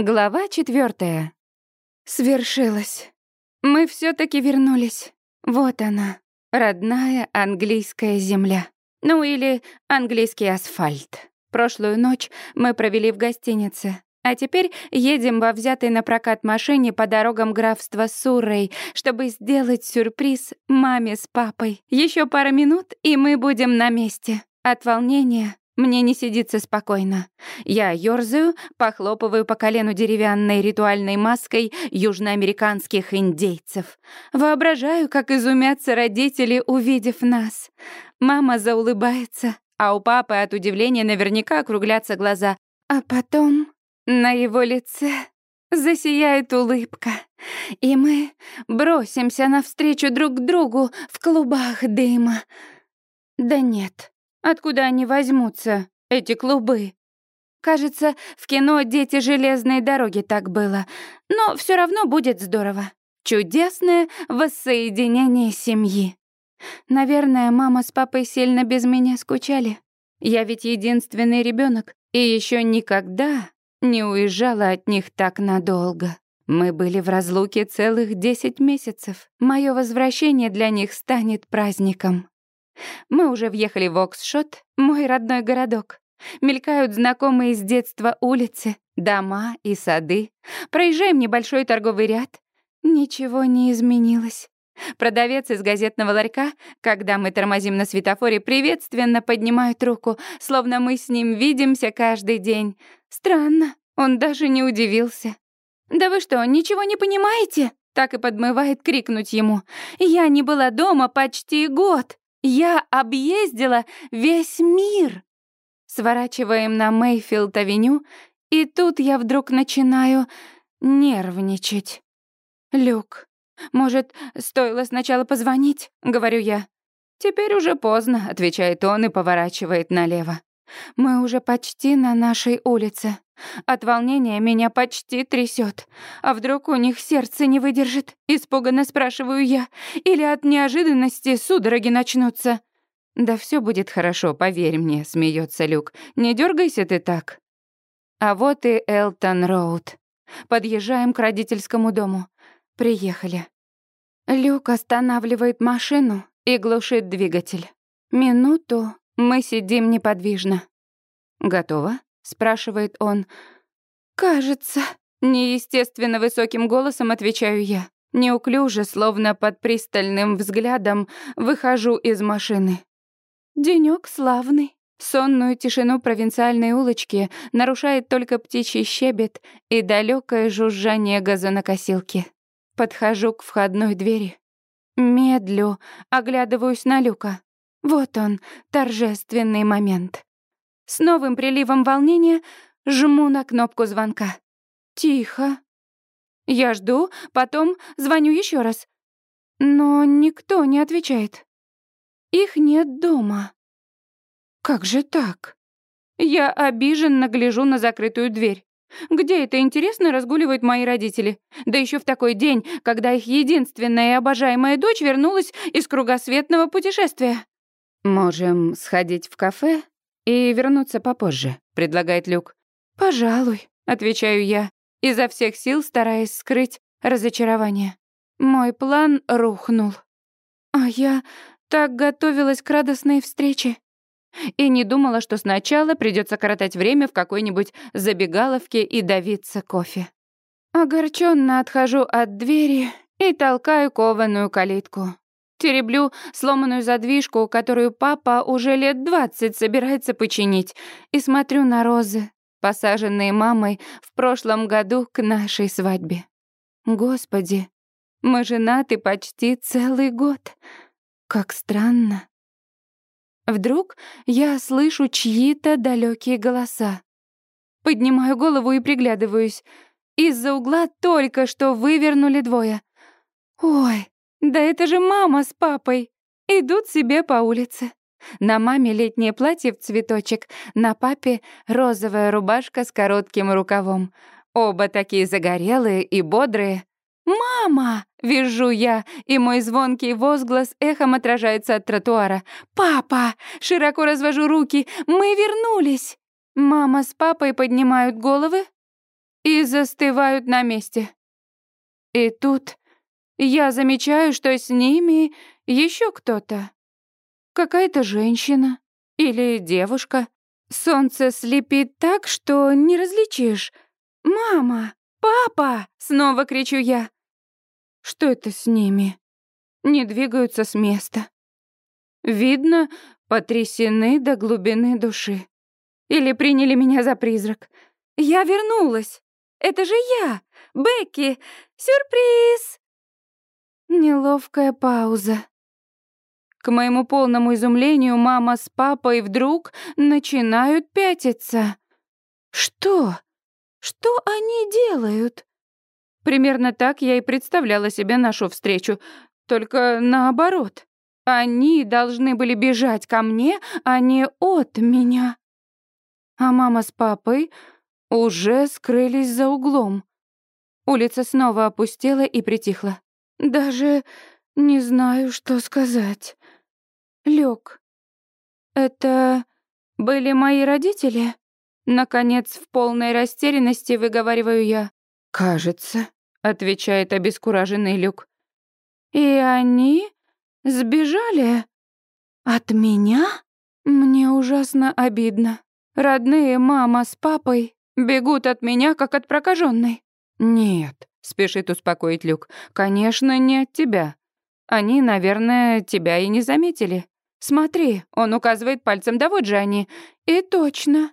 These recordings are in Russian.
Глава четвертая. Свершилось. Мы все таки вернулись. Вот она, родная английская земля. Ну или английский асфальт. Прошлую ночь мы провели в гостинице. А теперь едем во взятой на прокат машине по дорогам графства Суррей, чтобы сделать сюрприз маме с папой. Еще пара минут, и мы будем на месте. От волнения мне не сидится спокойно. Я ёрзаю, похлопываю по колену деревянной ритуальной маской южноамериканских индейцев. Воображаю, как изумятся родители, увидев нас. Мама заулыбается, а у папы от удивления наверняка округлятся глаза. А потом на его лице засияет улыбка, и мы бросимся навстречу друг другу в клубах дыма. Да нет, Откуда они возьмутся, эти клубы? Кажется, в кино «Дети железной дороги» так было. Но все равно будет здорово. Чудесное воссоединение семьи. Наверное, мама с папой сильно без меня скучали. Я ведь единственный ребенок, и еще никогда не уезжала от них так надолго. Мы были в разлуке целых десять месяцев. Мое возвращение для них станет праздником. Мы уже въехали в Оксшот, мой родной городок. Мелькают знакомые с детства улицы, дома и сады. Проезжаем небольшой торговый ряд. Ничего не изменилось. Продавец из газетного ларька, когда мы тормозим на светофоре, приветственно поднимает руку, словно мы с ним видимся каждый день. Странно, он даже не удивился. «Да вы что, ничего не понимаете?» Так и подмывает крикнуть ему. «Я не была дома почти год!» Я объездила весь мир. Сворачиваем на Мейфилд-авеню, и тут я вдруг начинаю нервничать. «Люк, может, стоило сначала позвонить?» — говорю я. «Теперь уже поздно», — отвечает он и поворачивает налево. Мы уже почти на нашей улице. От волнения меня почти трясет. А вдруг у них сердце не выдержит? Испуганно спрашиваю я. Или от неожиданности судороги начнутся? Да все будет хорошо, поверь мне, смеется Люк. Не дергайся ты так. А вот и Элтон Роуд. Подъезжаем к родительскому дому. Приехали. Люк останавливает машину и глушит двигатель. Минуту мы сидим неподвижно. «Готово?» — спрашивает он. «Кажется». Неестественно высоким голосом отвечаю я. Неуклюже, словно под пристальным взглядом, выхожу из машины. Денёк славный. Сонную тишину провинциальной улочки нарушает только птичий щебет и далёкое жужжание газонокосилки. Подхожу к входной двери. Медлю, оглядываюсь на Люка. Вот он, торжественный момент. С новым приливом волнения жму на кнопку звонка. Тихо. Я жду, потом звоню еще раз. Но никто не отвечает. Их нет дома. Как же так? Я обиженно гляжу на закрытую дверь. Где это, интересно, разгуливают мои родители? Да еще в такой день, когда их единственная и обожаемая дочь вернулась из кругосветного путешествия. «Можем сходить в кафе и вернуться попозже», — предлагает Люк. «Пожалуй», — отвечаю я, изо всех сил стараясь скрыть разочарование. Мой план рухнул. А я так готовилась к радостной встрече. И не думала, что сначала придется коротать время в какой-нибудь забегаловке и давиться кофе. Огорченно отхожу от двери и толкаю кованую калитку. Тереблю сломанную задвижку, которую папа уже лет двадцать собирается починить, и смотрю на розы, посаженные мамой в прошлом году к нашей свадьбе. Господи, мы женаты почти целый год. Как странно. Вдруг я слышу чьи-то далекие голоса. Поднимаю голову и приглядываюсь. Из-за угла только что вывернули двое. Ой, да это же мама с папой. Идут себе по улице. На маме летнее платье в цветочек, на папе розовая рубашка с коротким рукавом. Оба такие загорелые и бодрые. «Мама!» — вижу я, и мой звонкий возглас эхом отражается от тротуара. «Папа!» — широко развожу руки. «Мы вернулись!» Мама с папой поднимают головы, и застывают на месте. И тут я замечаю, что с ними еще кто-то. Какая-то женщина или девушка. Солнце слепит так, что не различишь. «Мама! Папа!» — снова кричу я. Что это с ними? Не двигаются с места. Видно, потрясены до глубины души. Или приняли меня за призрак. Я вернулась. Это же я, Бекки. Сюрприз! Неловкая пауза. К моему полному изумлению мама с папой вдруг начинают пятиться. Что? Что они делают? Примерно так я и представляла себе нашу встречу, только наоборот. Они должны были бежать ко мне, а не от меня. А мама с папой уже скрылись за углом. Улица снова опустела и притихла. Даже не знаю, что сказать. Лёг. Это были мои родители? Наконец, в полной растерянности выговариваю я. «Кажется», — отвечает обескураженный Люк. «И они сбежали? От меня? Мне ужасно обидно. Родные мама с папой бегут от меня, как от прокаженной. «Нет», — спешит успокоить Люк, — «конечно, не от тебя. Они, наверное, тебя и не заметили. Смотри, он указывает пальцем, да вот же они. И точно.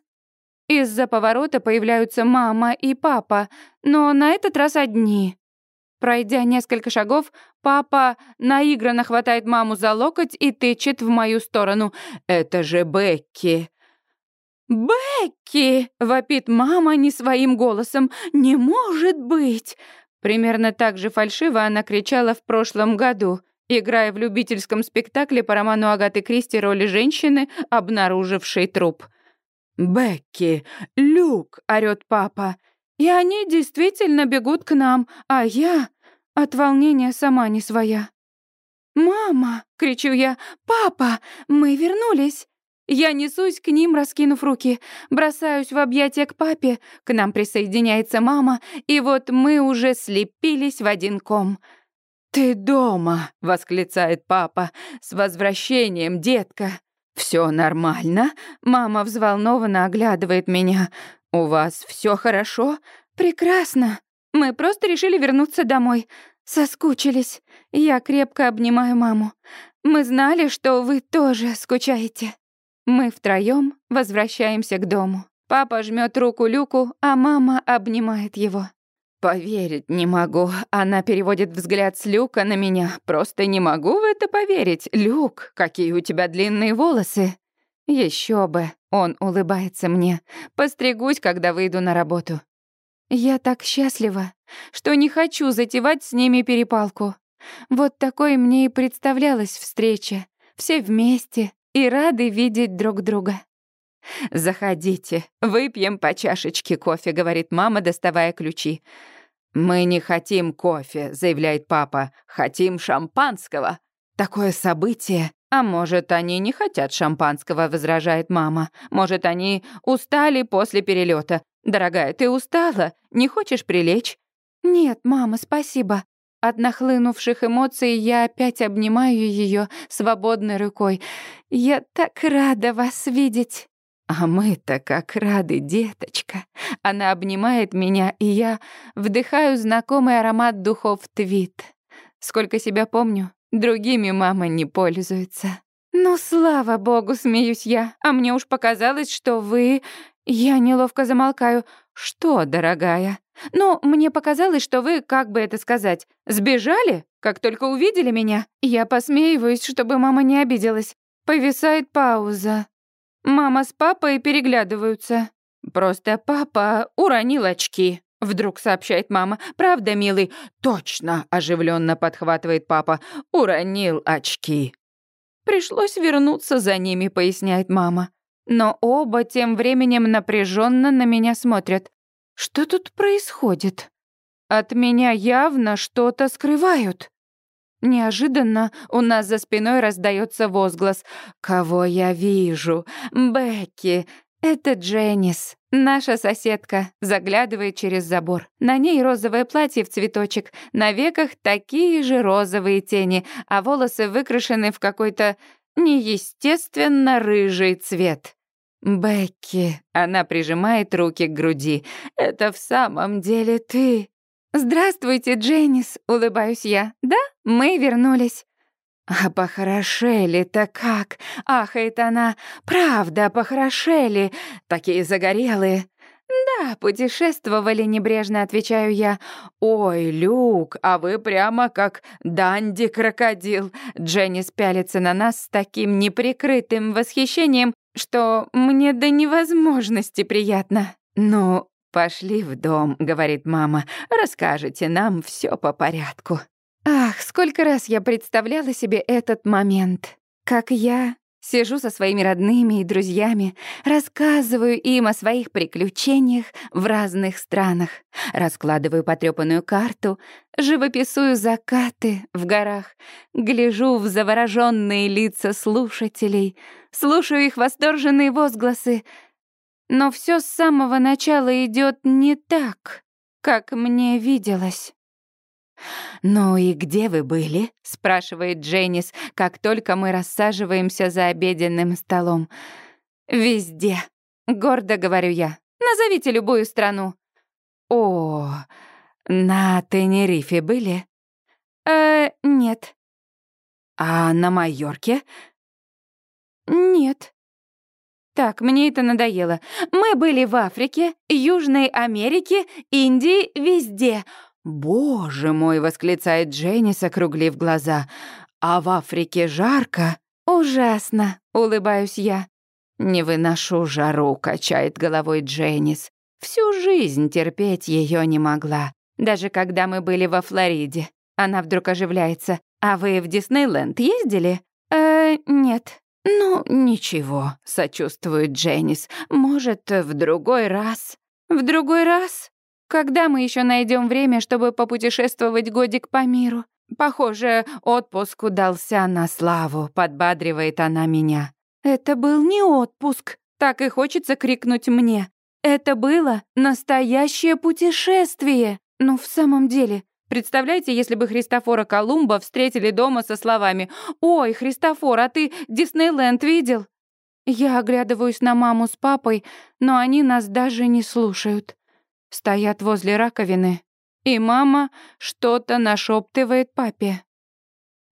Из-за поворота появляются мама и папа, но на этот раз одни. Пройдя несколько шагов, папа наигранно хватает маму за локоть и тычет в мою сторону. «Это же Бекки!» «Бекки!» — вопит мама не своим голосом. «Не может быть!» Примерно так же фальшиво она кричала в прошлом году, играя в любительском спектакле по роману Агаты Кристи роли женщины, обнаружившей труп. «Бекки! Люк!» — орёт папа. И они действительно бегут к нам, а я от волнения сама не своя. «Мама!» — кричу я. «Папа! Мы вернулись!» Я несусь к ним, раскинув руки, бросаюсь в объятия к папе, к нам присоединяется мама, и вот мы уже слепились в один ком. «Ты дома!» — восклицает папа. «С возвращением, детка!» Все нормально?» Мама взволнованно оглядывает меня. «У вас все хорошо?» «Прекрасно. Мы просто решили вернуться домой. Соскучились. Я крепко обнимаю маму. Мы знали, что вы тоже скучаете». Мы втроем возвращаемся к дому. Папа жмет руку Люку, а мама обнимает его. «Поверить не могу». Она переводит взгляд с Люка на меня. «Просто не могу в это поверить. Люк, какие у тебя длинные волосы». Еще бы. Он улыбается мне. Постригусь, когда выйду на работу. Я так счастлива, что не хочу затевать с ними перепалку. Вот такой мне и представлялась встреча. Все вместе, и рады видеть друг друга. «Заходите, выпьем по чашечке кофе», — говорит мама, доставая ключи. «Мы не хотим кофе», — заявляет папа. «Хотим шампанского». Такое событие. А может, они не хотят шампанского, возражает мама. Может, они устали после перелета. Дорогая, ты устала? Не хочешь прилечь? Нет, мама, спасибо. От нахлынувших эмоций я опять обнимаю ее свободной рукой. «Я так рада вас видеть!» «А мы-то как рады, деточка!» Она обнимает меня, и я вдыхаю знакомый аромат духов Твит. Сколько себя помню, другими мама не пользуется. «Ну, слава богу, смеюсь я, а мне уж показалось, что вы...» Я неловко замолкаю. «Что, дорогая?» «Ну, мне показалось, что вы, как бы это сказать, сбежали, как только увидели меня. Я посмеиваюсь, чтобы мама не обиделась. Повисает пауза. Мама с папой переглядываются. Просто папа уронил очки. Вдруг сообщает мама. «Правда, милый?» «Точно!» — оживленно подхватывает папа. «Уронил очки». «Пришлось вернуться за ними», — поясняет мама. Но оба тем временем напряженно на меня смотрят. Что тут происходит? От меня явно что-то скрывают. Неожиданно у нас за спиной раздается возглас. «Кого я вижу? Бекки! Это Дженнис, наша соседка, заглядывает через забор. На ней розовое платье в цветочек, на веках такие же розовые тени, а волосы выкрашены в какой-то неестественно рыжий цвет. «Бекки», — она прижимает руки к груди, — «это в самом деле ты». «Здравствуйте, Дженнис», — улыбаюсь я. «Да, мы вернулись». «А похорошели-то как?» — ахает она. «Правда, похорошели. Такие загорелые». «Да, путешествовали, небрежно отвечаю я. Ой, Люк, а вы прямо как Данди-крокодил». Дженни спялится на нас с таким неприкрытым восхищением, что мне до невозможности приятно. «Ну, пошли в дом», — говорит мама. «Расскажете нам все по порядку». Ах, сколько раз я представляла себе этот момент. Как я сижу со своими родными и друзьями, рассказываю им о своих приключениях в разных странах, раскладываю потрёпанную карту, живописую закаты в горах, гляжу в заворожённые лица слушателей, слушаю их восторженные возгласы. Но всё с самого начала идёт не так, как мне виделось. «Ну и где вы были?» — спрашивает Дженнис, как только мы рассаживаемся за обеденным столом. «Везде», — гордо говорю я. «Назовите любую страну». «О, на Тенерифе были?» «Э, нет». «А на Майорке?» «Нет». Так, мне это надоело. Мы были в Африке, Южной Америке, Индии, везде. «Боже мой!» — восклицает Дженнис, округлив глаза. «А в Африке жарко?» «Ужасно!» — улыбаюсь я. «Не выношу жару», — качает головой Дженнис. Всю жизнь терпеть ее не могла. Даже когда мы были во Флориде. Она вдруг оживляется. «А вы в Диснейленд ездили?» «Э, нет». «Ну, ничего», — сочувствует Дженнис. «Может, в другой раз?» «В другой раз?» Когда мы еще найдем время, чтобы попутешествовать годик по миру? Похоже, отпуск удался на славу, подбадривает она меня. Это был не отпуск, так и хочется крикнуть мне. Это было настоящее путешествие. Ну, в самом деле, представляете, если бы Христофора Колумба встретили дома со словами «Ой, Христофор, а ты Диснейленд видел?» Я оглядываюсь на маму с папой, но они нас даже не слушают стоят возле раковины, и мама что-то нашептывает папе.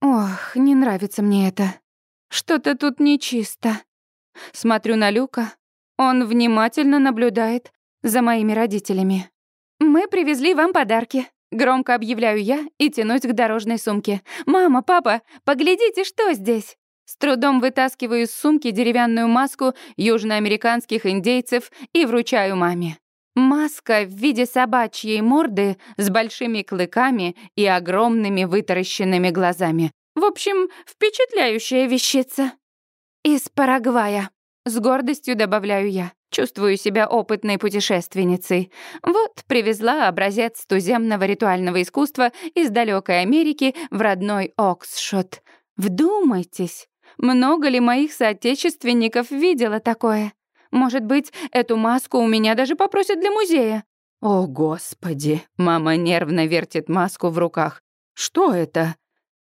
Ох, не нравится мне это. Что-то тут нечисто. Смотрю на Люка. Он внимательно наблюдает за моими родителями. Мы привезли вам подарки. Громко объявляю я и тянусь к дорожной сумке. «Мама, папа, поглядите, что здесь!» С трудом вытаскиваю из сумки деревянную маску южноамериканских индейцев и вручаю маме. Маска в виде собачьей морды с большими клыками и огромными вытаращенными глазами. В общем, впечатляющая вещица. Из Парагвая. С гордостью добавляю я. Чувствую себя опытной путешественницей. Вот привезла образец туземного ритуального искусства из далекой Америки в родной Оксшот. Вдумайтесь, много ли моих соотечественников видело такое? Может быть, эту маску у меня даже попросят для музея. О, господи, мама нервно вертит маску в руках. Что это?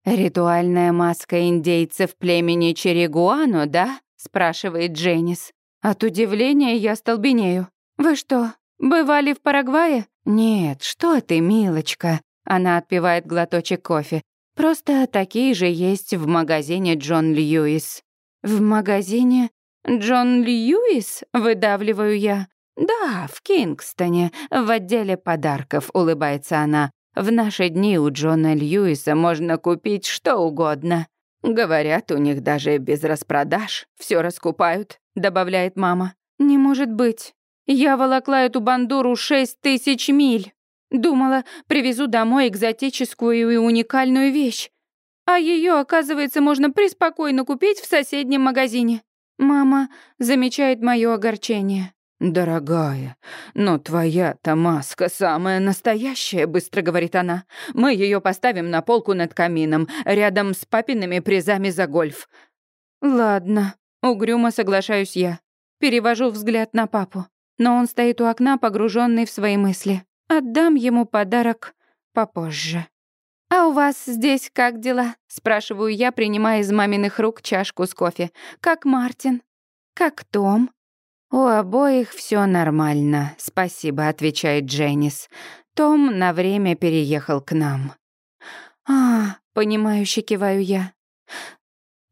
Ритуальная маска индейцев племени Черегуану, да? спрашивает Дженнис. От удивления я столбенею. Вы что, бывали в Парагвае? Нет, что ты, милочка. Она отпивает глоточек кофе. Просто такие же есть в магазине Джон Льюис. В магазине «Джон Льюис?» — выдавливаю я. «Да, в Кингстоне, в отделе подарков», — улыбается она. «В наши дни у Джона Льюиса можно купить что угодно. Говорят, у них даже без распродаж все раскупают», — добавляет мама. «Не может быть. Я волокла эту бандуру шесть тысяч миль. Думала, привезу домой экзотическую и уникальную вещь. А ее, оказывается, можно преспокойно купить в соседнем магазине. Мама замечает моё огорчение. «Дорогая, но твоя-то маска самая настоящая», — быстро говорит она. «Мы её поставим на полку над камином, рядом с папиными призами за гольф». «Ладно», — угрюмо соглашаюсь я. Перевожу взгляд на папу, но он стоит у окна, погруженный в свои мысли. Отдам ему подарок попозже. «А у вас здесь как дела?» — спрашиваю я, принимая из маминых рук чашку с кофе. «Как Мартин? Как Том?» «У обоих все нормально, спасибо», — отвечает Дженнис. «Том на время переехал к нам». «А, понимающе киваю я.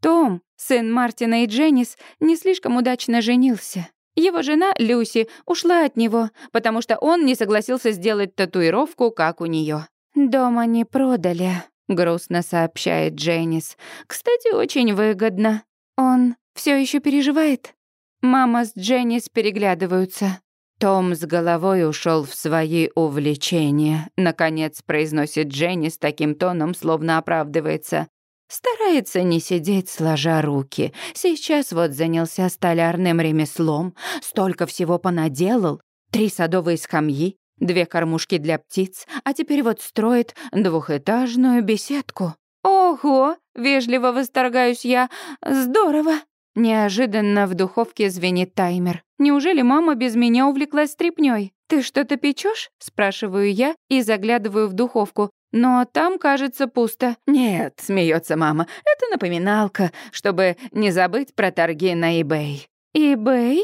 Том, сын Мартина и Дженнис, не слишком удачно женился. Его жена, Люси, ушла от него, потому что он не согласился сделать татуировку, как у нее. «Дом они продали», — грустно сообщает Дженнис. «Кстати, очень выгодно. Он все еще переживает?» Мама с Дженнис переглядываются. Том с головой ушел в свои увлечения. Наконец произносит Дженни таким тоном, словно оправдывается. Старается не сидеть сложа руки. Сейчас вот занялся столярным ремеслом, столько всего понаделал. Три садовые скамьи, две кормушки для птиц, а теперь вот строит двухэтажную беседку. «Ого!» — вежливо восторгаюсь я. «Здорово!» Неожиданно в духовке звенит таймер. Неужели мама без меня увлеклась стряпнёй? «Ты что-то печёшь?» — спрашиваю я и заглядываю в духовку. Но там, кажется, пусто. «Нет», — смеется мама, — «это напоминалка, чтобы не забыть про торги на eBay». «eBay?»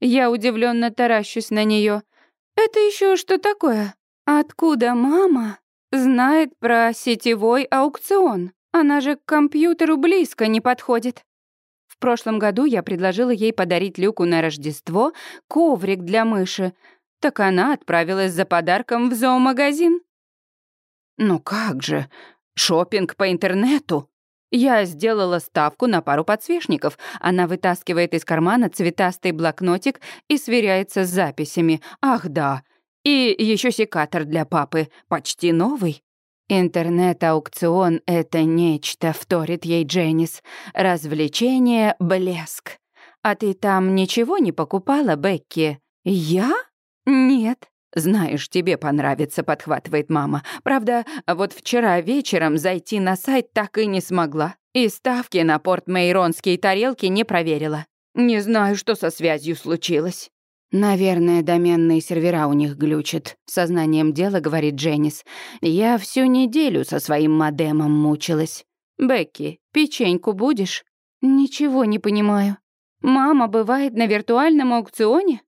Я удивленно таращусь на нее. «Это еще что такое? Откуда мама знает про сетевой аукцион? Она же к компьютеру близко не подходит». В прошлом году я предложила ей подарить Люку на Рождество коврик для мыши. Так она отправилась за подарком в зоомагазин. «Ну как же? Шопинг по интернету?» Я сделала ставку на пару подсвечников. Она вытаскивает из кармана цветастый блокнотик и сверяется с записями. Ах да, и еще секатор для папы, почти новый. «Интернет-аукцион — это нечто», — вторит ей Дженнис. «Развлечение — блеск. А ты там ничего не покупала, Бекки?» «Я? Нет». «Знаешь, тебе понравится», — подхватывает мама. «Правда, вот вчера вечером зайти на сайт так и не смогла. И ставки на порт-мейронские тарелки не проверила. Не знаю, что со связью случилось». «Наверное, доменные сервера у них глючат», — сознанием дела говорит Дженнис. «Я всю неделю со своим модемом мучилась. Бекки, печеньку будешь?» «Ничего не понимаю. Мама бывает на виртуальном аукционе?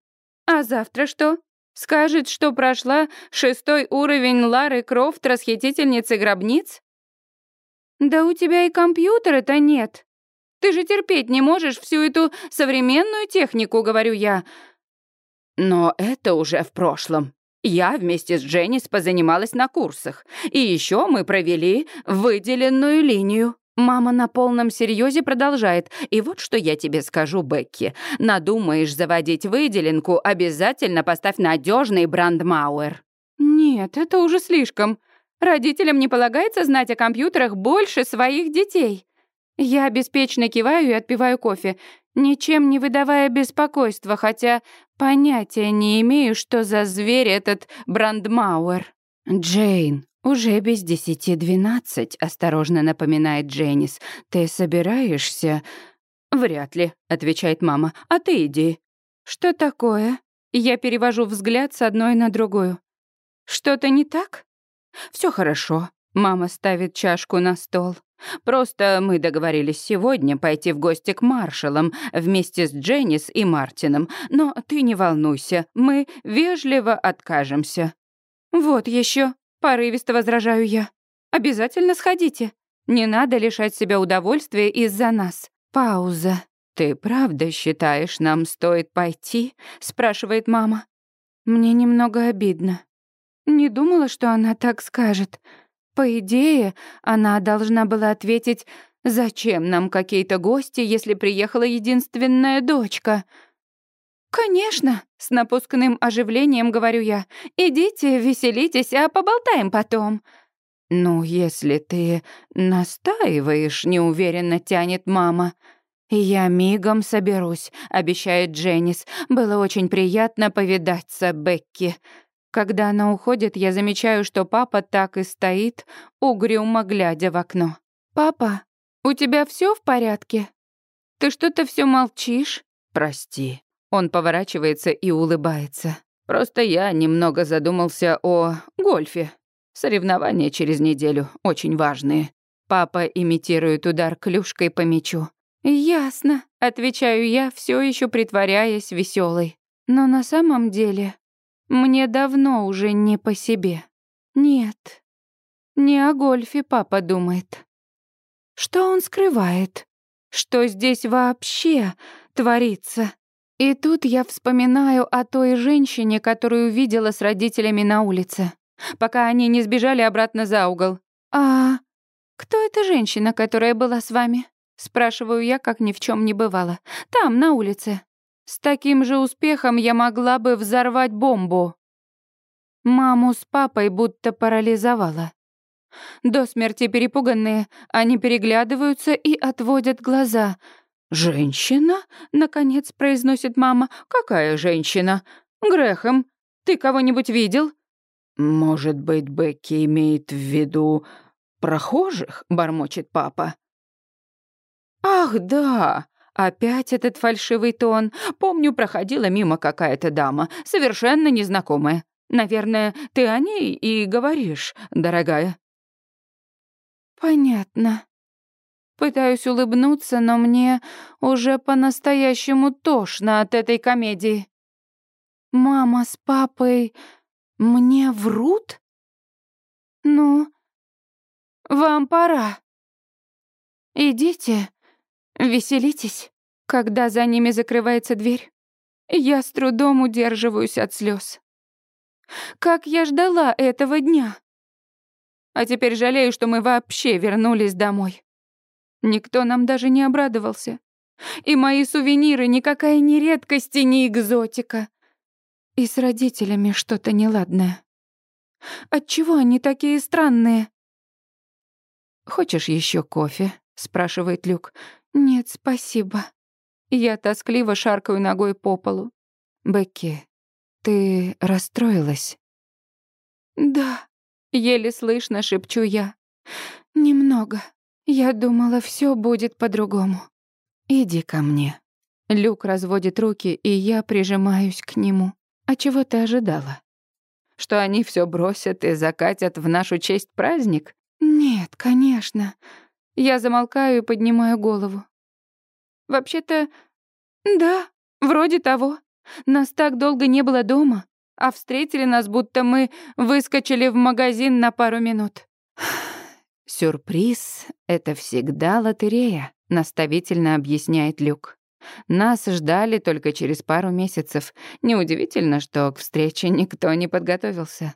А завтра что?» Скажет, что прошла шестой уровень Лары Крофт, расхитительницы гробниц? Да у тебя и компьютера-то нет. Ты же терпеть не можешь всю эту современную технику, говорю я. Но это уже в прошлом. Я вместе с Дженнис позанималась на курсах. И еще мы провели выделенную линию. Мама на полном серьезе продолжает. И вот что я тебе скажу, Бекки. Надумаешь заводить выделенку, обязательно поставь надежный брандмауэр. Нет, это уже слишком. Родителям не полагается знать о компьютерах больше своих детей. Я беспечно киваю и отпиваю кофе, ничем не выдавая беспокойства, хотя понятия не имею, что за зверь этот брандмауэр. Джейн, «Уже без десяти двенадцать», — осторожно напоминает Дженнис. «Ты собираешься?» «Вряд ли», — отвечает мама. «А ты иди». «Что такое?» Я перевожу взгляд с одной на другую. «Что-то не так?» Все хорошо». Мама ставит чашку на стол. «Просто мы договорились сегодня пойти в гости к маршалам вместе с Дженнис и Мартином. Но ты не волнуйся, мы вежливо откажемся». «Вот еще. Порывисто возражаю я. Обязательно сходите. Не надо лишать себя удовольствия из-за нас. Пауза. Ты правда считаешь, нам стоит пойти? спрашивает мама. Мне немного обидно. Не думала, что она так скажет. По идее, она должна была ответить: "Зачем нам какие-то гости, если приехала единственная дочка?" «Конечно», — с напускным оживлением говорю я. «Идите, веселитесь, а поболтаем потом». «Ну, если ты настаиваешь», — неуверенно тянет мама. «Я мигом соберусь», — обещает Дженнис. «Было очень приятно повидаться, Бекки». Когда она уходит, я замечаю, что папа так и стоит, угрюмо глядя в окно. «Папа, у тебя все в порядке? Ты что-то все молчишь?» «Прости», Он поворачивается и улыбается. Просто я немного задумался о гольфе. Соревнования через неделю очень важные. Папа имитирует удар клюшкой по мячу. «Ясно», — отвечаю я, все еще притворяясь веселой. Но на самом деле мне давно уже не по себе. Нет, не о гольфе папа думает. Что он скрывает? Что здесь вообще творится? И тут я вспоминаю о той женщине, которую видела с родителями на улице, пока они не сбежали обратно за угол. «А кто эта женщина, которая была с вами?» Спрашиваю я, как ни в чем не бывало. «Там, на улице. С таким же успехом я могла бы взорвать бомбу». Маму с папой будто парализовала. До смерти перепуганные, они переглядываются и отводят глаза. «Женщина?» — наконец произносит мама. «Какая женщина? Грехом. Ты кого-нибудь видел?» «Может быть, Бекки имеет в виду прохожих?» — бормочет папа. «Ах, да!» Опять этот фальшивый тон. Помню, проходила мимо какая-то дама, совершенно незнакомая. Наверное, ты о ней и говоришь, дорогая. Понятно. Пытаюсь улыбнуться, но мне уже по-настоящему тошно от этой комедии. Мама с папой мне врут? Ну, вам пора. Идите, веселитесь. Когда за ними закрывается дверь, я с трудом удерживаюсь от слез. Как я ждала этого дня. А теперь жалею, что мы вообще вернулись домой. Никто нам даже не обрадовался. И мои сувениры никакая не редкость и не экзотика. И с родителями что-то неладное. Отчего они такие странные? «Хочешь еще кофе?» — спрашивает Люк. «Нет, спасибо». Я тоскливо шаркаю ногой по полу. «Бекки, ты расстроилась?» «Да», — еле слышно шепчу я. «Немного. Я думала, все будет по-другому». «Иди ко мне». Люк разводит руки, и я прижимаюсь к нему. «А чего ты ожидала? Что они все бросят и закатят в нашу честь праздник?» «Нет, конечно». Я замолкаю и поднимаю голову. «Вообще-то, да, вроде того». Нас так долго не было дома, а встретили нас, будто мы выскочили в магазин на пару минут. «Сюрприз — это всегда лотерея», — наставительно объясняет Люк. «Нас ждали только через пару месяцев. Неудивительно, что к встрече никто не подготовился».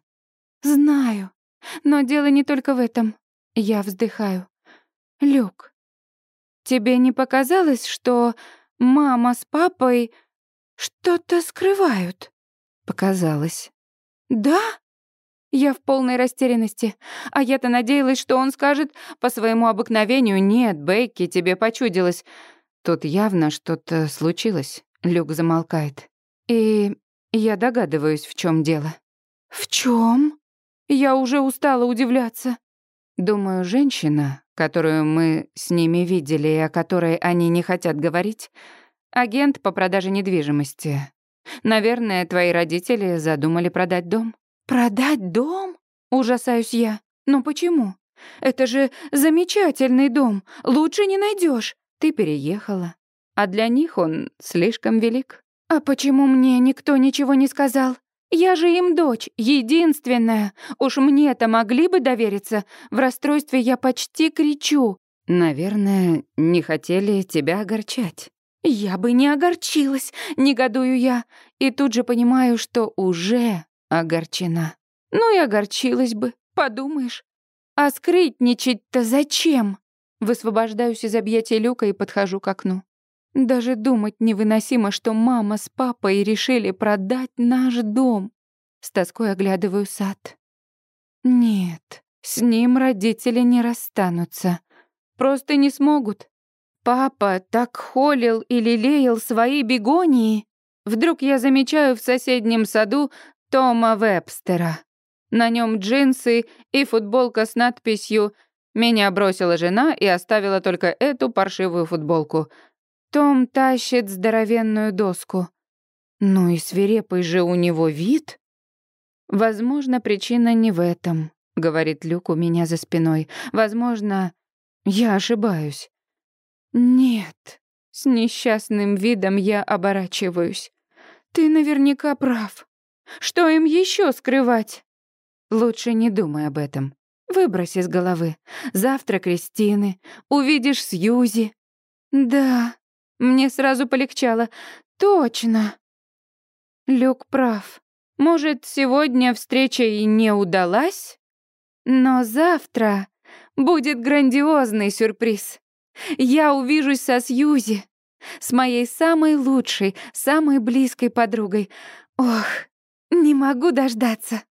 «Знаю, но дело не только в этом». Я вздыхаю. «Люк, тебе не показалось, что мама с папой...» Что-то скрывают. Показалось. Да? Я в полной растерянности. А я-то надеялась, что он скажет по своему обыкновению «Нет, Бекки, тебе почудилось». Тут явно что-то случилось. Люк замолкает. И я догадываюсь, в чем дело. В чем? Я уже устала удивляться. Думаю, женщина, которую мы с ними видели и о которой они не хотят говорить, Агент по продаже недвижимости. Наверное, твои родители задумали продать дом. Продать дом? Ужасаюсь я. Но почему? Это же замечательный дом. Лучше не найдешь. Ты переехала. А для них он слишком велик. А почему мне никто ничего не сказал? Я же им дочь, единственная. Уж мне-то могли бы довериться. В расстройстве я почти кричу. Наверное, не хотели тебя огорчать. Я бы не огорчилась, негодую я, и тут же понимаю, что уже огорчена. Ну и огорчилась бы, подумаешь. А скрытничать-то зачем? Высвобождаюсь из объятия Люка и подхожу к окну. Даже думать невыносимо, что мама с папой решили продать наш дом. С тоской оглядываю сад. Нет, с ним родители не расстанутся. Просто не смогут. Папа так холил и лелеял свои бегонии. Вдруг я замечаю в соседнем саду Тома Вебстера. На нем джинсы и футболка с надписью «Меня бросила жена и оставила только эту паршивую футболку». Том тащит здоровенную доску. Ну и свирепый же у него вид. Возможно, причина не в этом, говорит Люк у меня за спиной. Возможно, я ошибаюсь. Нет, с несчастным видом я оборачиваюсь. Ты наверняка прав. Что им еще скрывать? Лучше не думай об этом. Выбрось из головы. Завтра Кристины. Увидишь Сьюзи. Да, мне сразу полегчало. Точно. Люк прав. Может, сегодня встреча и не удалась? Но завтра будет грандиозный сюрприз. Я увижусь со Сьюзи, с моей самой лучшей, самой близкой подругой. Ох, не могу дождаться.